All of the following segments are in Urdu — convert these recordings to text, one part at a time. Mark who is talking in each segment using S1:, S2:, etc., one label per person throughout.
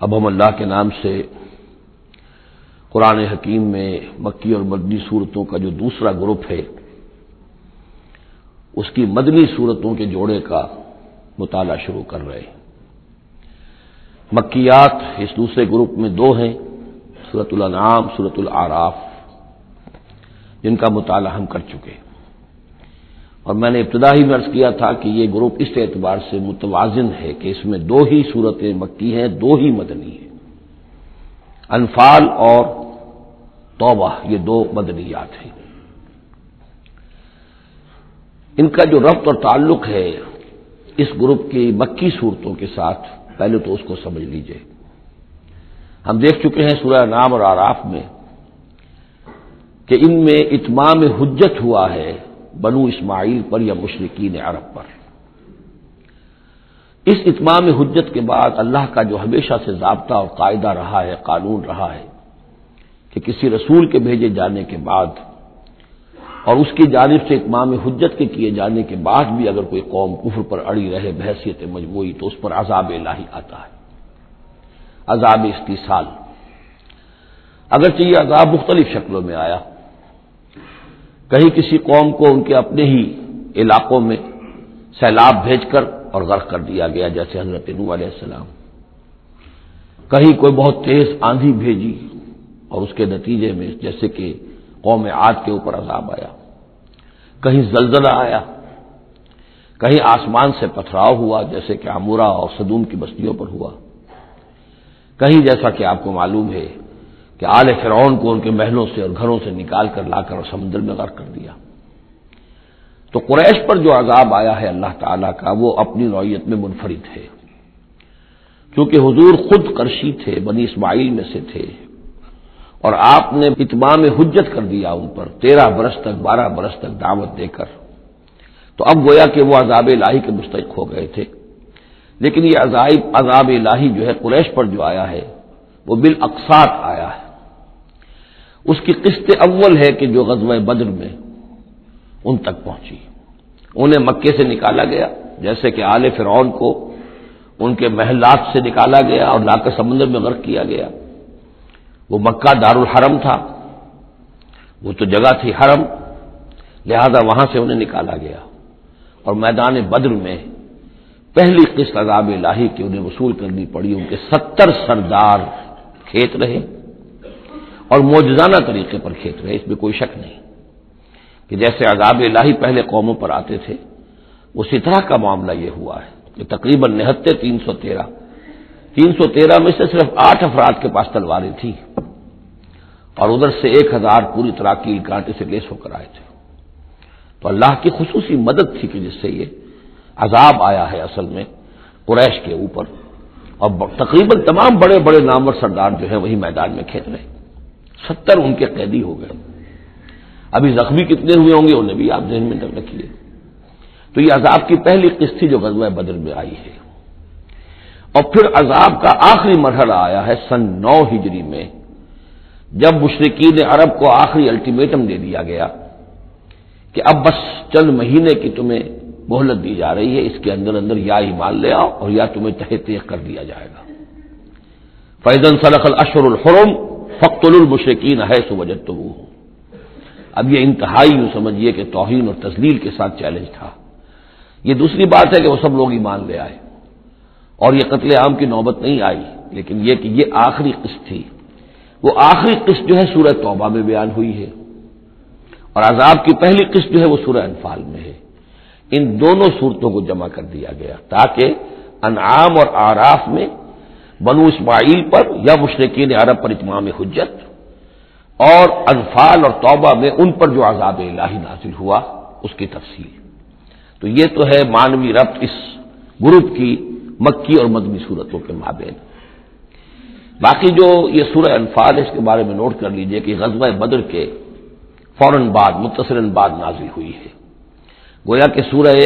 S1: اب ہم اللہ کے نام سے قرآن حکیم میں مکی اور مدنی صورتوں کا جو دوسرا گروپ ہے، اس کی مدنی صورتوں کے جوڑے کا مطالعہ شروع کر رہے ہیں۔ مکیات اس دوسرے گروپ میں دو ہیں صورت الانعام صورت العراف، جن کا مطالعہ ہم کر چکے ہیں۔ اور میں نے ابتدا ہی میں عرض کیا تھا کہ یہ گروپ اس اعتبار سے متوازن ہے کہ اس میں دو ہی صورتیں مکی ہیں، دو ہی مدنی ہیں۔ انفال اور توبہ، یہ دو مدنیات ہیں۔ ان کا جو ربط اور تعلق ہے اس گروپ کی مکی صورتوں کے ساتھ، پہلے تو اس کو سمجھ لیجیے۔ ہم دیکھ چکے ہیں سورہ نام اور آراف میں کہ ان میں اتمام حجت ہوا ہے۔ بنو اسماعیل پر یا مشرقین عرب پر۔ اس اتمام حجت کے بعد اللہ کا جو ہمیشہ سے ضابطہ اور قاعدہ رہا ہے، قانون رہا ہے کہ کسی رسول کے بھیجے جانے کے بعد اور اس کی جانب سے اتمام حجت کے کیے جانے کے بعد بھی اگر کوئی قوم کفر پر اڑی رہے، بحثیت مجموعی، تو اس پر عذاب الہی آتا ہے۔ عذاب استحصال اگرچہ یہ عذاب مختلف شکلوں میں آیا کہیں کسی قوم کو ان کے اپنے ہی علاقوں میں سیلاب بھیج کر اور غرق کر دیا گیا، جیسے حضرت نو علیہ السلام۔ کہیں کوئی بہت تیز آندھی بھیجی اور اس کے نتیجے میں جیسے کہ قوم عاد کے اوپر عذاب آیا۔ کہیں زلزلہ آیا۔ کہیں آسمان سے پتھراؤ ہوا، جیسے کہ امورا اور صدوم کی بستیوں پر ہوا۔ کہیں جیسا کہ آپ کو معلوم ہے کہ آل فرعون کو ان کے محلوں سے اور گھروں سے نکال کر لا کر اور سمندر میں غرق کر دیا۔ تو قریش پر جو عذاب آیا ہے اللہ تعالی کا، وہ اپنی نوعیت میں منفرد ہے۔ کیونکہ حضور خود کرشی تھے، بنی اسماعیل میں سے تھے۔ اور آپ نے اتمام حجت کر دیا ان پر، تیرہ برس تک، بارہ برس تک دعوت دے کر۔ تو اب گویا کہ وہ عذاب الہی کے مستحق ہو گئے تھے۔ لیکن یہ عذاب عذاب الہی جو ہے قریش پر جو آیا ہے، وہ بالاقساط آیا ہے۔ اس کی قسط اول ہے کہ جو غزوہ بدر میں ان تک پہنچی۔ انہیں مکے سے نکالا گیا، جیسے کہ آل فرعون کو ان کے محلات سے نکالا گیا اور لا کر سمندر میں غرق کیا گیا۔ وہ مکہ دار الحرم تھا۔ وہ تو جگہ تھی حرم، لہذا وہاں سے انہیں نکالا گیا۔ اور میدان بدر میں پہلی قسط عذاب الہی کی انہیں وصول کرنی پڑی۔ ان کے ستر سردار کھیت رہے۔ اور موجزانہ طریقے پر کھیت رہے، اس میں کوئی شک نہیں کہ جیسے عذاب الہی پہلے قوموں پر آتے تھے، اسی طرح کا معاملہ یہ ہوا ہے کہ تقریباً نہتے تین سو تیرہ، تین سو تیرہ میں سے صرف آٹھ افراد کے پاس تلواریں تھیں اور ادھر سے ایک ہزار پوری طرح کیل کانٹے سے لیس ہو کر آئے تھے۔ تو اللہ کی خصوصی مدد تھی کہ جس سے یہ عذاب آیا ہے اصل میں قریش کے اوپر اور تقریباً تمام بڑے بڑے نامور سردار جو ہیں وہی میدان میں کھیت رہے۔ ستر ان کے قیدی ہو گئے۔ ابھی زخمی کتنے ہوئے ہوں گے انہیں بھی آپ ذہن میں رکھیے۔ تو یہ عذاب کی پہلی قسط تھی جو غزوہ بدر میں آئی ہے۔ اور پھر عذاب کا آخری مرحلہ آیا ہے سن نو ہجری میں، جب مشرقین عرب کو آخری الٹیمیٹم دے دیا گیا کہ اب بس چند مہینے کی تمہیں مہلت دی جا رہی ہے، اس کے اندر اندر یا ایمان لے آؤ اور یا تمہیں تہ تیخ کر دیا جائے گا۔ فیضن سلق الاشر الحرم فخت المشرقین ہے سو وجہ تو وہ اب یہ انتہائی یوں سمجھیے کہ توہین اور تزلیل کے ساتھ چیلنج تھا۔ یہ دوسری بات ہے کہ وہ سب لوگ ایمان لے آئے۔ اور یہ قتل عام کی نوبت نہیں آئی، لیکن یہ کہ یہ آخری قسط تھی۔ وہ آخری قسط جو ہے سورہ توبہ میں بیان ہوئی ہے۔ اور عذاب کی پہلی قسط جو ہے وہ سورہ انفال میں ہے۔ ان دونوں صورتوں کو جمع کر دیا گیا تاکہ انعام اور آراف میں بنو اسماعیل پر یا مشرقین عرب پر اتمام حجت اور انفال اور توبہ میں ان پر جو عذاب الہی نازل ہوا، اس کی تفصیل۔ تو یہ تو ہے مانوی ربط اس گروپ کی مکی اور مدنی صورتوں کے مابین۔ باقی جو یہ سورہ انفال ہے، اس کے بارے میں نوٹ کر لیجیے کہ غزوہ بدر کے فوراً بعد متصر بعد نازل ہوئی ہے۔ گویا کہ سورہ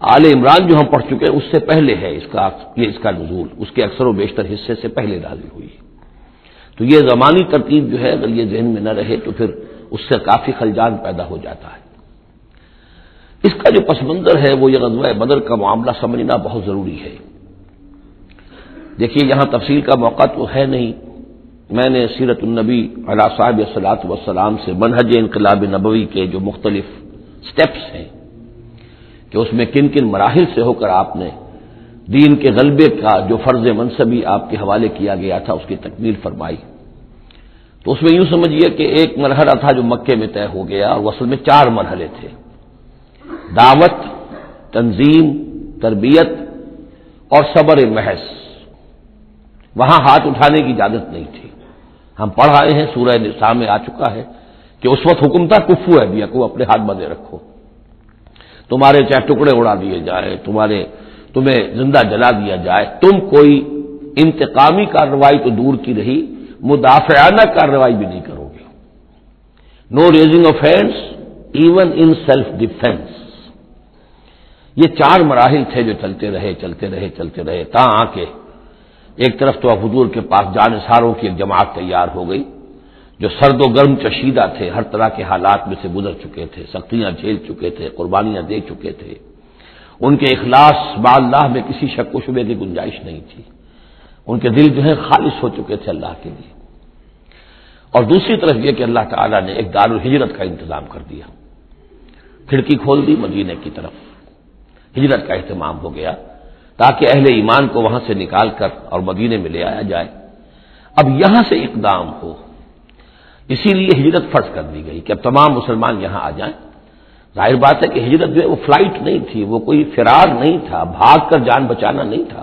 S1: آل عمران جو ہم پڑھ چکے ہیں، اس سے پہلے ہے اس کا، یہ اس کا نزول۔ اس کے اکثر و بیشتر حصے سے پہلے نازل ہوئی۔ تو یہ زمانی ترتیب جو ہے، اگر یہ ذہن میں نہ رہے تو پھر اس سے کافی خلجان پیدا ہو جاتا ہے۔ اس کا جو پس منظر ہے، وہ یہ غزوہ بدر کا معاملہ سمجھنا بہت ضروری ہے۔ دیکھیے، یہاں تفصیل کا موقع تو ہے نہیں۔ میں نے سیرت النبی علیہ صاحب صلاحت وسلام سے منہج انقلاب نبوی کے جو مختلف سٹیپس ہیں کہ اس میں کن کن مراحل سے ہو کر آپ نے دین کے غلبے کا جو فرض منصبی آپ کے حوالے کیا گیا تھا، اس کی تکمیل فرمائی۔ تو اس میں یوں سمجھیے کہ ایک مرحلہ تھا جو مکے میں طے ہو گیا اور اصل میں چار مرحلے تھے۔ دعوت، تنظیم، تربیت اور صبر محض۔ وہاں ہاتھ اٹھانے کی اجازت نہیں تھی۔ ہم پڑھ آئے ہیں، سورہ نساء میں آ چکا ہے کہ اس وقت حکم تھا، کفو ہے بیا کو اپنے ہاتھ بندے رکھو۔ تمہارے چاہے ٹکڑے اڑا دیے جائے، تمہارے تمہیں زندہ جلا دیا جائے۔ تم کوئی انتقامی کارروائی تو دور کی رہی، مدافعانہ کارروائی بھی نہیں کرو گے۔ No raising of hands even in self defence یہ چار مراحل تھے جو چلتے رہے چلتے رہے چلتے رہے۔ تا آ کے ایک طرف تو حضور کے پاس جان ساروں کی ایک جماعت تیار ہو گئی۔ جو سرد و گرم چشیدہ تھے، ہر طرح کے حالات میں سے گزر چکے تھے، سختیاں جھیل چکے تھے، قربانیاں دے چکے تھے۔ ان کے اخلاص با اللہ میں کسی شک و شبے کی گنجائش نہیں تھی۔ ان کے دل جو ہے خالص ہو چکے تھے اللہ کے لیے۔ اور دوسری طرف یہ کہ اللہ تعالیٰ نے ایک دار الحجرت کا انتظام کر دیا۔ کھڑکی کھول دی مدینے کی طرف۔ ہجرت کا اہتمام ہو گیا تاکہ اہل ایمان کو وہاں سے نکال کر اور مدینے میں لے آیا جائے۔ اب یہاں سے اقدام ہو۔ اسی لیے ہجرت فرض کر دی گئی کہ اب تمام مسلمان یہاں آ جائیں۔ ظاہر بات ہے کہ ہجرت جو ہے وہ فلائٹ نہیں تھی، وہ کوئی فرار نہیں تھا، بھاگ کر جان بچانا نہیں تھا۔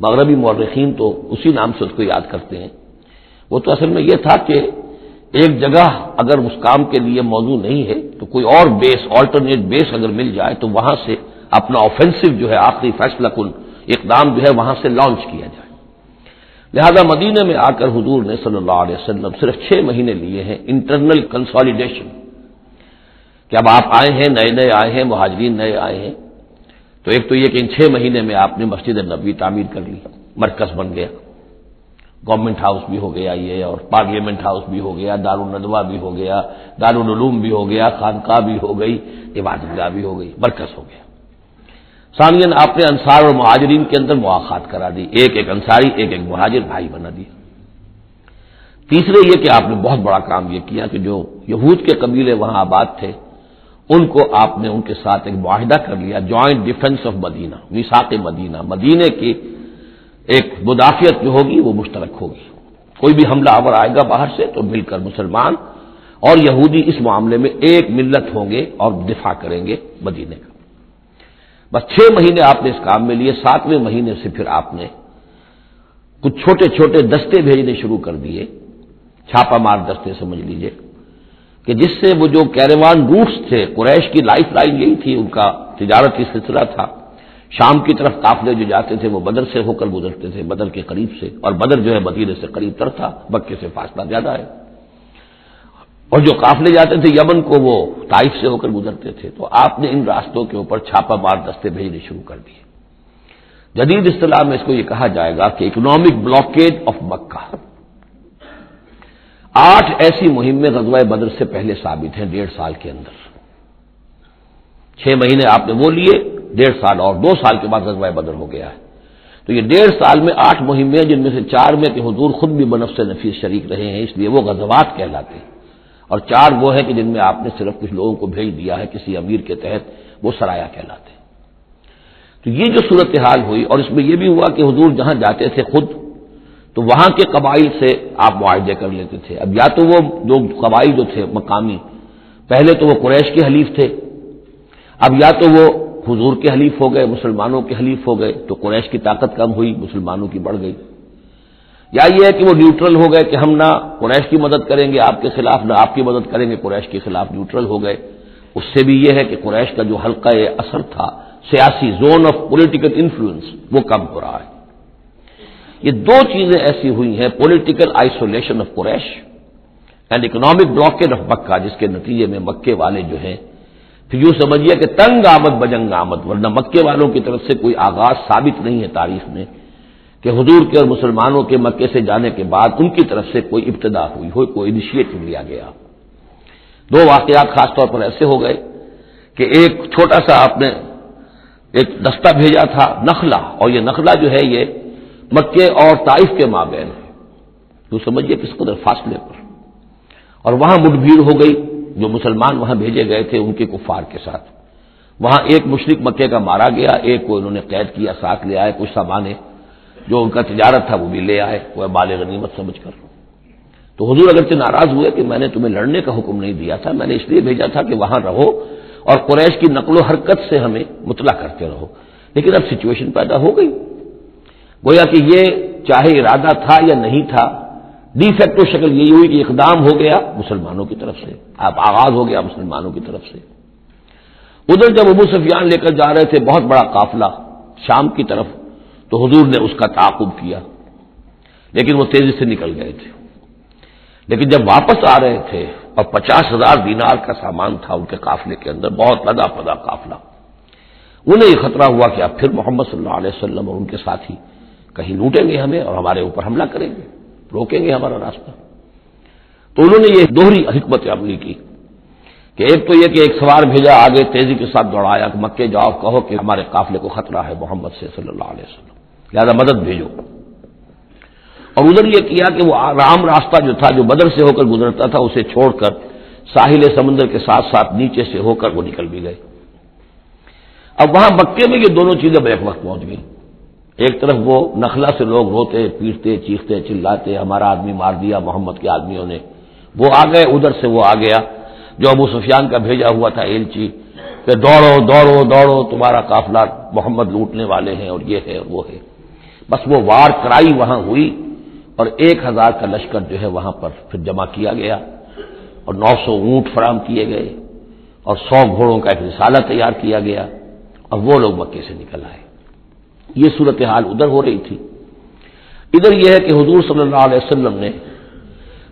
S1: مغربی مورخین تو اسی نام سے اس کو یاد کرتے ہیں۔ وہ تو اصل میں یہ تھا کہ ایک جگہ اگر اس کام کے لیے موضوع نہیں ہے، تو کوئی اور بیس آلٹرنیٹ بیس اگر مل جائے، تو وہاں سے اپنا آفینسو جو ہے، آخری فیصلہ کن، اقدام جو ہے، وہاں سے لانچ کیا جائے۔ لہذا مدینہ میں آ کر حضور نے صلی اللہ علیہ وسلم صرف چھ مہینے لیے ہیں انٹرنل کنسالیڈیشن کہ اب آپ آئے ہیں، نئے نئے آئے ہیں، مہاجرین نئے آئے ہیں۔ تو ایک تو یہ کہ ان چھ مہینے میں آپ نے مسجد نبوی تعمیر کر لی، مرکز بن گیا۔ گورنمنٹ ہاؤس بھی ہو گیا یہ، اور پارلیمنٹ ہاؤس بھی ہو گیا، دارالندوا بھی ہو گیا، دارالعلوم بھی ہو گیا، خانقاہ بھی ہو گئی عبادت گاہ بھی ہو گئی، مرکز ہو گیا۔ ثانین آپ نے انصار اور مہاجرین کے اندر مواقع کرا دی۔ ایک ایک انصاری، ایک ایک مہاجر بھائی بنا دیا۔ تیسرے یہ کہ آپ نے بہت بڑا کام یہ کیا کہ جو یہود کے قبیلے وہاں آباد تھے، ان کو آپ نے ان کے ساتھ ایک معاہدہ کر لیا جوائنٹ ڈیفنس آف مدینہ وساط مدینہ۔ مدینے کی ایک مدافعت جو ہوگی، وہ مشترک ہوگی۔ کوئی بھی حملہ آور آئے گا باہر سے تو مل کر مسلمان اور یہودی اس معاملے میں ایک ملت ہوں گے اور دفاع کریں گے مدینے کا۔ بس چھ مہینے آپ نے اس کام میں لیے، ساتویں مہینے سے پھر آپ نے کچھ چھوٹے چھوٹے دستے بھیجنے شروع کر دیے۔ چھاپا مار دستے سمجھ لیجیے کہ جس سے وہ جو کیروان روٹس تھے، قریش کی لائف لائن یہی تھی، ان کا تجارتی سلسلہ تھا۔ شام کی طرف قافلے جو جاتے تھے، وہ بدر سے ہو کر گزرتے تھے، بدر کے قریب سے، اور بدر جو ہے مدینے سے قریب تر تھا بکے سے فاصلہ زیادہ ہے۔ اور جو قافلے جاتے تھے یمن کو وہ تائف سے ہو کر گزرتے تھے، تو آپ نے ان راستوں کے اوپر چھاپا مار دستے بھیجنے شروع کر دیے۔ جدید اصطلاح میں اس کو یہ کہا جائے گا کہ اکنامک بلاکیج آف مکہ آٹھ ایسی مہمیں غزوہ بدر سے پہلے ثابت ہیں ڈیڑھ سال کے اندر۔ چھ مہینے آپ نے وہ لیے، ڈیڑھ سال اور دو سال کے بعد غزوہ بدر ہو گیا ہے۔ تو یہ ڈیڑھ سال میں آٹھ مہمیں جن میں سے چار میں کہ حضور خود بھی بنف سے نفیس شریک رہے ہیں، اس لیے وہ غزوات کہلاتے ہیں۔ اور چار وہ ہے کہ جن میں آپ نے صرف کچھ لوگوں کو بھیج دیا ہے، کسی امیر کے تحت وہ سرایا کہلاتے ہیں۔ تو یہ جو صورتحال ہوئی، اور اس میں یہ بھی ہوا کہ حضور جہاں جاتے تھے خود، تو وہاں کے قبائل سے آپ معاہدے کر لیتے تھے۔ اب یا تو وہ جو قبائل جو تھے، مقامی، پہلے تو وہ قریش کے حلیف تھے، اب یا تو وہ حضور کے حلیف ہو گئے، مسلمانوں کے حلیف ہو گئے، تو قریش کی طاقت کم ہوئی، مسلمانوں کی بڑھ گئی۔ یا یہ ہے کہ وہ نیوٹرل ہو گئے کہ ہم نہ قریش کی مدد کریں گے، آپ کے خلاف نہ آپ کی مدد کریں گے، قریش کے خلاف نیوٹرل ہو گئے۔ اس سے بھی یہ ہے کہ قریش کا جو حلقہ اثر تھا، سیاسی زون آف پولیٹیکل انفلوئنس، وہ کم ہو رہا ہے۔ یہ دو چیزیں ایسی ہوئی ہیں، political isolation of Quraysh and economic blockage of Mecca, جس کے نتیجے میں مکے والے جو ہیں۔ پھر یوں سمجھیے کہ تنگ آمد، بجنگ آمد، ورنہ مکے والوں کی طرف سے کوئی آغاز ثابت نہیں ہے تاریخ میں۔ کہ حضور کے اور مسلمانوں کے مکے سے جانے کے بعد ان کی طرف سے کوئی ابتدا ہوئی ہو کوئی انیشیٹو لیا گیا۔ دو واقعات خاص طور پر ایسے ہو گئے کہ ایک چھوٹا سا آپ نے ایک دستہ بھیجا تھا نخلا اور یہ نخلا جو ہے یہ مکے اور طائف کے مابین ہے۔ تو سمجھیے کس قدر فاصلے پر۔ اور وہاں مٹ بھیڑ ہو گئی، جو مسلمان وہاں بھیجے گئے تھے ان کے کفار کے ساتھ۔ وہاں ایک مشرق مکے کا مارا گیا، ایک کو انہوں نے قید کیا، ساتھ لے آئے، کچھ سامان جو ان کا تجارت تھا وہ بھی لے آئے، وہ بال غنیمت سمجھ کر۔ تو حضور اگرچہ ناراض ہوئے کہ میں نے تمہیں لڑنے کا حکم نہیں دیا تھا، میں نے اس لیے بھیجا تھا کہ وہاں رہو اور قریش کی نقل و حرکت سے ہمیں مطلع کرتے رہو۔ لیکن اب سچویشن پیدا ہو گئی۔ گویا کہ یہ چاہے ارادہ تھا یا نہیں تھا ڈی فیکٹو شکل یہی ہوئی کہ اقدام ہو گیا مسلمانوں کی طرف سے۔ اب آغاز ہو گیا مسلمانوں کی طرف سے۔ ادھر جب ابو سفیان لے کر جا رہے تھے، بہت بڑا قافلہ شام کی طرف تو حضور نے اس کا تعاقب کیا۔ لیکن وہ تیزی سے نکل گئے تھے۔ لیکن جب واپس آ رہے تھے اور پچاس ہزار دینار کا سامان تھا ان کے قافلے کے اندر، بہت لدا پدا قافلہ۔ انہیں یہ خطرہ ہوا کہ اب پھر محمد صلی اللہ علیہ وسلم اور ان کے ساتھی کہیں لوٹیں گے ہمیں اور ہمارے اوپر حملہ کریں گے، روکیں گے ہمارا راستہ۔ تو انہوں نے یہ دوہری حکمت عملی کی کہ ایک تو یہ کہ ایک سوار بھیجا، آگے تیزی کے ساتھ دوڑایا کہ مکے جاؤ، کہو کہ ہمارے قافلے کو خطرہ ہے محمد سے صلی اللہ علیہ وسلم۔ لہٰذا مدد بھیجو۔ اور ادھر یہ کیا کہ وہ رام راستہ جو تھا، جو بدر سے ہو کر گزرتا تھا، اسے چھوڑ کر ساحل سمندر کے ساتھ ساتھ نیچے سے ہو کر وہ نکل بھی گئے۔ اب وہاں مکے میں یہ دونوں چیزیں بیک وقت پہنچ گئی ایک طرف وہ نخلا سے لوگ روتے، پیٹتے، چیختے، چلاتے، ہمارا آدمی مار دیا، محمد کے آدمیوں نے۔ وہ آ گئے، ادھر سے وہ آ گیا۔ جو ابو سفیان کا بھیجا ہوا تھا ایلچی، کہ دوڑو دوڑو دوڑو، تمہارا قافلہ محمد لوٹنے والے ہیں اور یہ ہے اور وہ ہے۔ بس وہ وار کرائی وہاں ہوئی اور ایک ہزار کا لشکر جو ہے وہاں پر پھر جمع کیا گیا اور نو سو اونٹ فراہم کیے گئے اور سو گھوڑوں کا ایک رسالہ تیار کیا گیا اور وہ لوگ مکے سے نکل آئے۔ یہ صورتحال ادھر ہو رہی تھی۔ ادھر یہ ہے کہ حضور صلی اللہ علیہ وسلم نے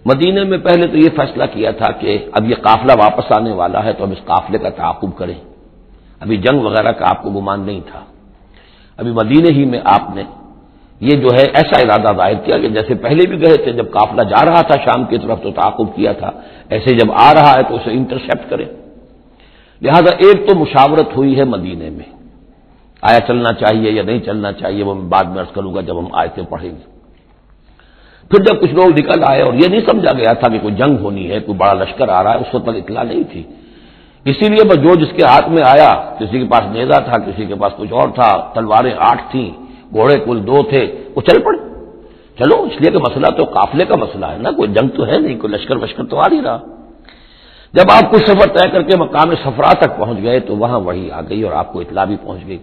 S1: مدینے میں پہلے تو یہ فیصلہ کیا تھا کہ اب یہ قافلہ واپس آنے والا ہے تو ہم اس قافلے کا تعاقب کریں۔ ابھی جنگ وغیرہ کا آپ کو گمان نہیں تھا۔ ابھی مدینے ہی میں آپ نے یہ جو ہے ایسا ارادہ ظاہر کیا کہ جیسے پہلے بھی گئے تھے، جب قافلہ جا رہا تھا شام کی طرف تو تعاقب کیا تھا، ایسے جب آ رہا ہے تو اسے انٹرسپٹ کریں۔ لہذا ایک تو مشاورت ہوئی ہے مدینے میں۔ آیا چلنا چاہیے یا نہیں چلنا چاہیے، وہ میں بعد میں ارض کروں گا جب ہم آئے پڑھیں گے۔ پھر جب کچھ لوگ نکل آئے اور یہ نہیں سمجھا گیا تھا کہ کوئی جنگ ہونی ہے، کوئی بڑا لشکر آ رہا ہے، اس وقت تک اطلاع نہیں تھی۔ اسی لیے بس جو جس کے ہاتھ میں آیا، کسی کے پاس نیزا تھا، کسی کے پاس کچھ اور تھا، تلواریں آٹھ تھیں۔ گھوڑے کل دو تھے، وہ چل پڑے۔ چلو، اس لیے کہ مسئلہ تو قافلے کا مسئلہ ہے نا، کوئی جنگ تو ہے نہیں، کوئی لشکر وشکر تو آ نہیں رہا۔ جب آپ کچھ سفر طے کر کے مقام سفرا تک پہنچ گئے تو وہاں وہی آ گئی اور آپ کو اطلاع بھی پہنچ گئی۔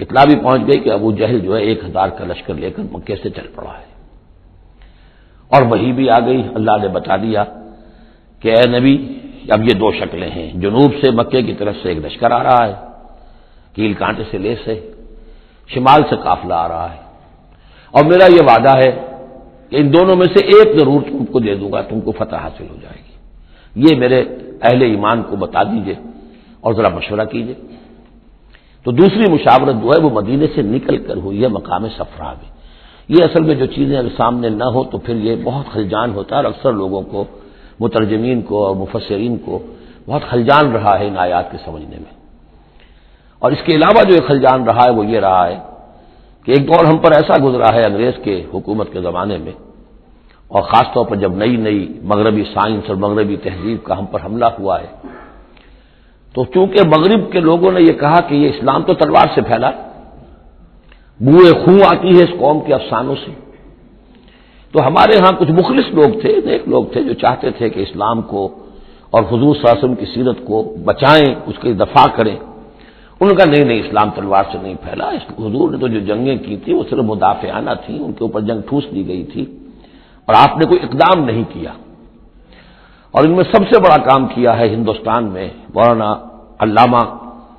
S1: اطلاع بھی پہنچ گئی کہ ابو جہل جو ہے ایک ہزار کا لشکر لے کر مکے سے چل پڑا ہے۔ اور وہی بھی آ گئی، اللہ نے بتا دیا کہ اے نبی، اب یہ دو شکلیں ہیں۔ جنوب سے مکے کی طرف سے ایک لشکر آ رہا ہے، کیل کانٹے سے لیس ہے شمال سے قافلہ آ رہا ہے۔ اور میرا یہ وعدہ ہے کہ ان دونوں میں سے ایک ضرور تم کو دے دوں گا، تم کو فتح حاصل ہو جائے گی۔ یہ میرے اہل ایمان کو بتا دیجیے اور ذرا مشورہ کیجیے۔ تو دوسری مشاورت جو ہے وہ مدینے سے نکل کر ہوئی ہے مقام سفرا میں۔ یہ اصل میں جو چیزیں اگر سامنے نہ ہو تو پھر یہ بہت خلجان ہوتا ہے اور اکثر لوگوں کو، مترجمین کو اور مفسرین کو بہت خلجان رہا ہے ان آیات کے سمجھنے میں۔ اور اس کے علاوہ جو ایک خلجان رہا ہے وہ یہ رہا ہے کہ ایک دور ہم پر ایسا گزرا ہے انگریز کے حکومت کے زمانے میں، اور خاص طور پر جب نئی نئی مغربی سائنس اور مغربی تہذیب کا ہم پر حملہ ہوا ہے، تو چونکہ مغرب کے لوگوں نے یہ کہا کہ یہ اسلام تو تلوار سے پھیلا بوئے خوں آتی ہے اس قوم کے افسانوں سے۔ تو ہمارے ہاں کچھ مخلص لوگ تھے، نیک لوگ تھے جو چاہتے تھے کہ اسلام کو اور حضور وسلم کی سیرت کو بچائیں، اس کی دفاع کریں۔ ان کا نہیں نہیں، اسلام تلوار سے نہیں پھیلا۔ اس حضور نے تو جو جنگیں کی تھی وہ صرف مدافعانہ تھیں، ان کے اوپر جنگ ٹھوس دی گئی تھی اور آپ نے کوئی اقدام نہیں کیا۔ اور ان میں سب سے بڑا کام کیا ہے ہندوستان میں، مولانا علامہ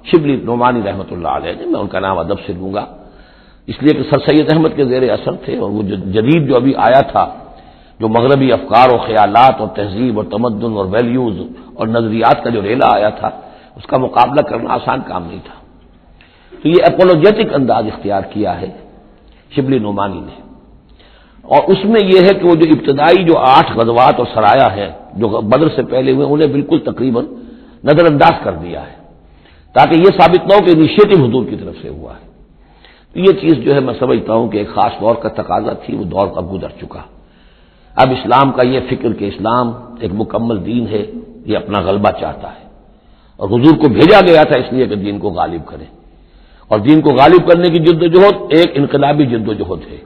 S1: شبلی نعمانی رحمۃ اللہ علیہ نے، میں ان کا نام ادب سے لوں گا۔ اس لیے کہ سر سید احمد کے زیر اثر تھے اور وہ جو جدید جو ابھی آیا تھا، جو مغربی افکار و خیالات اور تہذیب اور تمدن اور ویلیوز اور نظریات کا جو ریلا آیا تھا اس کا مقابلہ کرنا آسان کام نہیں تھا۔ تو یہ اپولوجیٹک انداز اختیار کیا ہے شبلی نعمانی نے۔ اور اس میں یہ ہے کہ وہ جو ابتدائی جو آٹھ غزوات اور سرایا ہے جو بدر سے پہلے ہوئے، انہیں بالکل تقریباً نظر انداز کر دیا ہے۔ تاکہ یہ ثابت نہ ہو کہ انیشیٹو حضور کی طرف سے ہوا ہے۔ یہ چیز جو ہے میں سمجھتا ہوں کہ ایک خاص دور کا تقاضا تھی، وہ دور اب گزر چکا۔ اب اسلام کا یہ فکر کہ اسلام ایک مکمل دین ہے، یہ اپنا غلبہ چاہتا ہے۔ اور حضور کو بھیجا گیا تھا اس لیے کہ دین کو غالب کرے۔ اور دین کو غالب کرنے کی جد و جہد ایک انقلابی جد و جہد ہے۔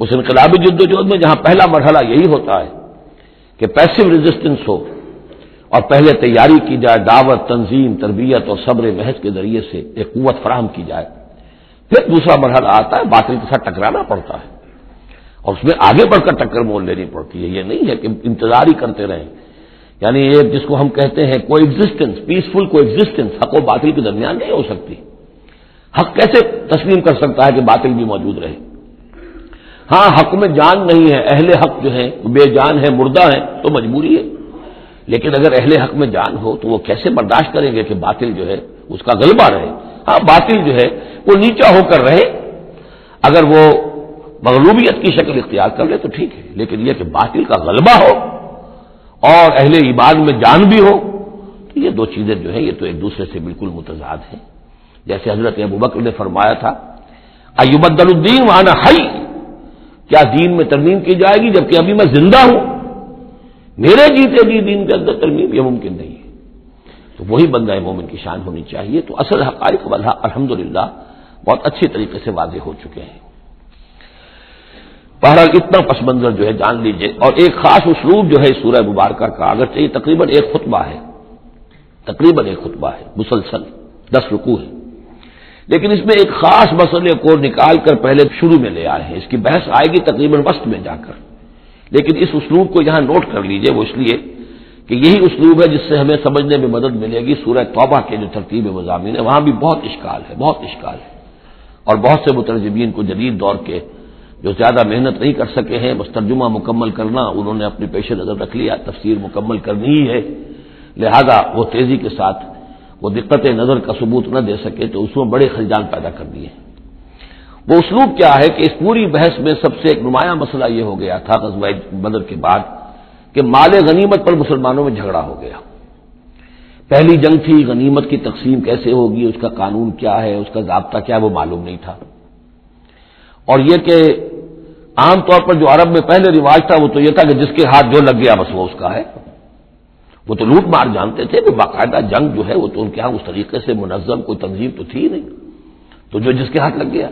S1: اس انقلابی جد و جہد میں جہاں پہلا مرحلہ یہی ہوتا ہے کہ پیسو ریزسٹنس ہو اور پہلے تیاری کی جائے، دعوت، تنظیم، تربیت اور صبر محض کے ذریعے سے ایک قوت فراہم کی جائے۔ پھر دوسرا مرحلہ آتا ہے، باطل کے ساتھ ٹکرانا پڑتا ہے۔ اور اس میں آگے بڑھ کر ٹکر مول لینی پڑتی ہے۔ یہ نہیں ہے کہ انتظار ہی کرتے رہیں۔ یعنی ایک جس کو ہم کہتے ہیں کو ایگزٹینس پیسفل کو ایگزٹینس حق و باطل کے درمیان نہیں ہو سکتی۔ حق کیسے تسلیم کر سکتا ہے کہ باطل بھی موجود رہے؟ ہاں حق میں جان نہیں ہے، اہل حق جو ہے بے جان ہے مردہ ہے تو مجبوری ہے۔ لیکن اگر اہل حق میں جان ہو تو وہ کیسے برداشت کریں گے کہ باطل جو ہے، اس کا غلبہ رہے؟ ہاں باطل جو ہے، وہ نیچا ہو کر رہے۔ اگر وہ مغلوبیت کی شکل اختیار کر لے تو ٹھیک ہے، لیکن یہ کہ باطل کا غلبہ ہو اور اہل ایمان میں جان بھی ہو، تو یہ دو چیزیں جو ہے یہ تو ایک دوسرے سے بالکل متضاد ہیں۔ جیسے حضرت ابو بکر نے فرمایا تھا ایوبد الدین وانا ہائی کیا دین میں ترمیم کی جائے گی؟ جبکہ ابھی میں زندہ ہوں۔ میرے جیتے جی دین کے اندر ترمیم یہ ممکن نہیں ہے۔ تو وہی بندہ مومن کی شان ہونی چاہیے۔ تو اصل حقائق الحمد للہ بہت اچھی طریقے سے واضح ہو چکے ہیں۔ بہرحال اتنا پس منظر جو ہے جان لیجیے۔ اور ایک خاص اسلوب جو ہے سورہ مبارکہ کا اگر چاہیے تقریباً ایک خطبہ ہے، تقریباً ایک خطبہ ہے، مسلسل، دس رکو ہے لیکن اس میں ایک خاص مسئلے کو نکال کر پہلے شروع میں لے آئے ہیں۔ اس کی بحث آئے گی تقریباً وسط میں جا کر۔ لیکن اس اسلوب کو یہاں نوٹ کر لیجیے، وہ اس لیے کہ یہی اسلوب ہے جس سے ہمیں سمجھنے میں مدد ملے گی۔ سورہ توبہ کے جو ترتیب مضامین ہے وہاں بھی بہت اشکال ہے، بہت اشکال ہے۔ اور بہت سے مترجمین کو جدید دور کے جو زیادہ محنت نہیں کر سکے ہیں، بس ترجمہ مکمل کرنا، انہوں نے اپنی پیش نظر رکھ لیا، تفسیر مکمل کرنی ہی ہے۔ لہذا وہ تیزی کے ساتھ وہ دقت نظر کا ثبوت نہ دے سکے تو اس میں بڑے خلجان پیدا کر دیے وہ اسلوب کیا ہے کہ اس پوری بحث میں سب سے ایک نمایاں مسئلہ یہ ہو گیا تھا قصبۂ بدر کے بعد کہ مال غنیمت پر مسلمانوں میں جھگڑا ہو گیا۔ پہلی جنگ تھی، غنیمت کی تقسیم کیسے ہوگی، اس کا قانون کیا ہے، اس کا ضابطہ کیا ہے، وہ معلوم نہیں تھا۔ اور یہ کہ عام طور پر جو عرب میں پہلے رواج تھا، وہ تو یہ تھا کہ جس کے ہاتھ جو لگ گیا بس وہ اس کا ہے۔ وہ تو لوٹ مار جانتے تھے کہ باقاعدہ جنگ جو ہے وہ تو ان کے یہاں اس طریقے سے منظم، کوئی تنظیم تو تھی نہیں۔ تو جو جس کے ہاتھ لگ گیا۔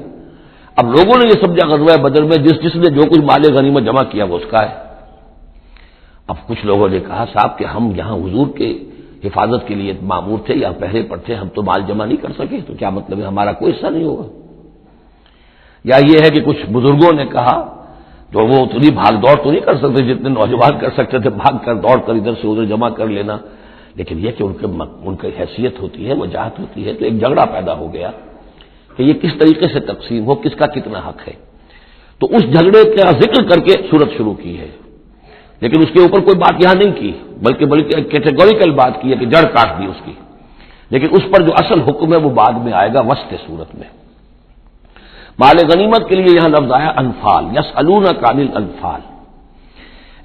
S1: اب لوگوں نے یہ سمجھا غزوہ بدر میں، جس جس نے جو کچھ مال غنیمت جمع کیا وہ اس کا ہے۔ اب کچھ لوگوں نے کہا، صاحب، کہ ہم یہاں حضور کے حفاظت کے لیے معمور تھے یا پہرے پر تھے، ہم تو مال جمع نہیں کر سکے، تو کیا مطلب ہے ہمارا کوئی حصہ نہیں ہوگا؟ یا یہ ہے کہ کچھ بزرگوں نے کہا تو وہ اتنی بھاگ دوڑ تو نہیں کر سکتے جتنے نوجوان کر سکتے تھے، بھاگ کر دوڑ کر ادھر سے ادھر جمع کر لینا۔ لیکن یہ کہ ان کے ان کی حیثیت ہوتی ہے، وجاہت ہوتی ہے، تو ایک جھگڑا پیدا ہو گیا کہ یہ کس طریقے سے تقسیم ہو، کس کا کتنا حق ہے۔ تو اس جھگڑے کا ذکر کر کے صورت شروع کی ہے۔ لیکن اس کے اوپر کوئی بات یہاں نہیں کی، بلکہ بلکہ کیٹیگوریکل بات کی ہے کہ جڑ کاٹ دی اس کی۔ لیکن اس پر جو اصل حکم ہے وہ بعد میں آئے گا وسط صورت میں۔ مال غنیمت کے لیے یہاں لفظ آیا انفال یس الون کامل انفال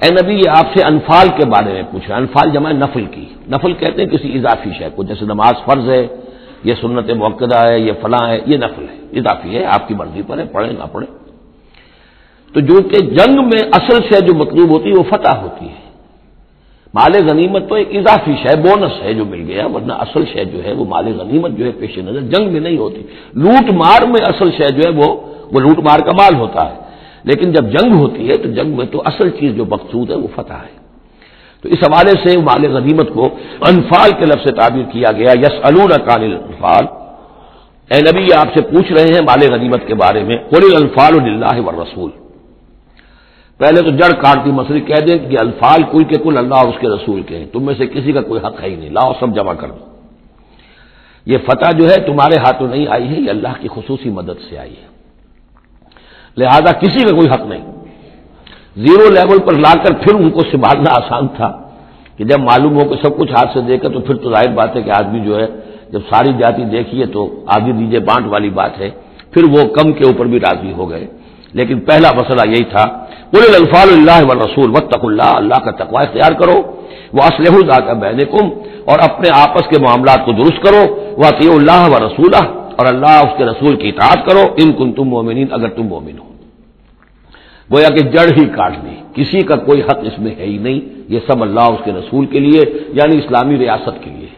S1: اے نبی، یہ آپ سے انفال کے بارے میں پوچھا انفال جمع نفل کی۔ نفل کہتے ہیں کسی اضافی شے کو، جیسے نماز فرض ہے، یہ سنت موقع ہے، یہ فلاں ہے، یہ نفل ہے، اضافی ہے، آپ کی مرضی پر ہے پڑھے نہ پڑھے تو جو کہ جنگ میں اصل سے جو مطلوب ہوتی ہے، وہ فتح ہوتی ہے۔ مال غنیمت تو ایک اضافی شے، بونس ہے جو مل گیا، ورنہ اصل شے جو ہے وہ مال غنیمت جو ہے پیش نظر جنگ میں نہیں ہوتی۔ لوٹ مار میں اصل شے جو ہے وہ وہ لوٹ مار کا مال ہوتا ہے۔ لیکن جب جنگ ہوتی ہے تو جنگ میں تو اصل چیز جو مقصود ہے وہ فتح ہے۔ تو اس حوالے سے مال غنیمت کو انفال کے لفظ سے تعبیر کیا گیا۔ یس کان انفال اے نبی، آپ سے پوچھ رہے ہیں مال غنیمت کے بارے میں۔ قل الفال اللہ و رسول پہلے تو جڑ کاٹتی مسئلہ کہہ دیں کہ الفال کل کے کل اللہ اور اس کے رسول کے ہیں۔ تم میں سے کسی کا کوئی حق ہے ہی نہیں۔ لاؤ سب جمع کر دو۔ یہ فتح جو ہے تمہارے ہاتھوں نہیں آئی ہے، یہ اللہ کی خصوصی مدد سے آئی ہے۔ لہذا کسی کا کوئی حق نہیں۔ زیرو لیول پر لا کر پھر ان کو سنبھالنا آسان تھا کہ جب معلوم ہو کہ سب کچھ ہاتھ سے دے کر تو پھر تو ظاہر بات ہے کہ آدمی جو ہے، جب ساری جاتی دیکھیے تو آگے دیجیے بانٹ والی بات ہے۔ پھر وہ کم کے اوپر بھی راضی ہو گئے۔ لیکن پہلا مسئلہ یہی تھا بولے الفال اللہ و رسول و اللہ اللہ کا تقوا اختیار کرو وہ اسلح کا بین اور اپنے آپس کے معاملات کو درست کرو وہ عطی اللہ و رسول اور اللہ اس کے رسول کی اطاعت کرو ان کن تم مومنین اگر تم مومن ہو۔ گویا کہ جڑ ہی کاٹ دی کسی کا کوئی حق اس میں ہے ہی نہیں، یہ سب اللہ اس کے رسول کے لیے یعنی اسلامی ریاست کے لیے۔